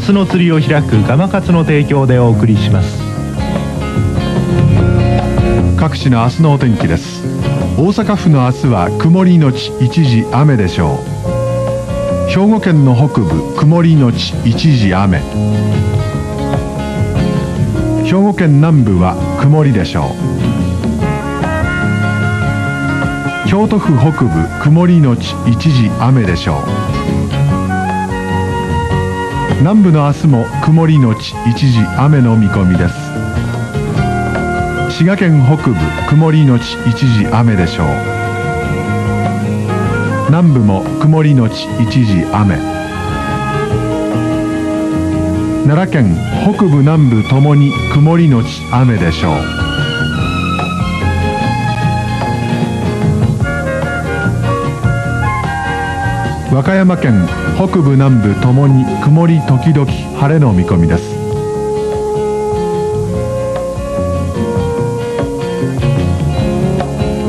夏の釣りを開くガマ活の提供でお送りします。各地の明日のお天気です。大阪府の明日は曇りのち一時雨でしょう。兵庫県の北部曇りのち一時雨。兵庫県南部は曇りでしょう。京都府北部曇りのち一時雨でしょう。南部の明日も曇りのち一時雨の見込みです。滋賀県北部曇りのち一時雨でしょう。南部も曇りのち一時雨。奈良県北部南部ともに曇りのち雨でしょう。和歌山県北部南部ともに曇り時々晴れの見込みです。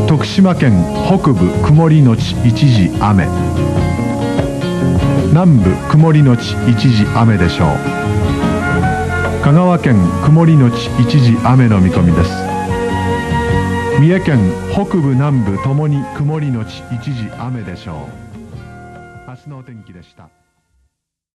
徳島県北部曇りのち一時雨。南部曇りのち一時雨でしょう。香川県曇りのち一時雨の見込みです。三重県北部南部ともに曇りのち一時雨でしょう。明日のお天気でした。